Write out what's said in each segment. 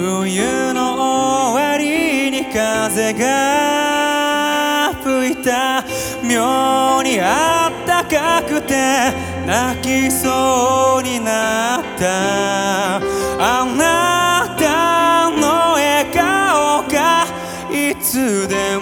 冬の終わりに風が吹いた。妙にあったかくて泣きそうになった。あなたの笑顔がいつでも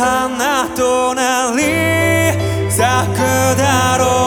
花となり咲くだろう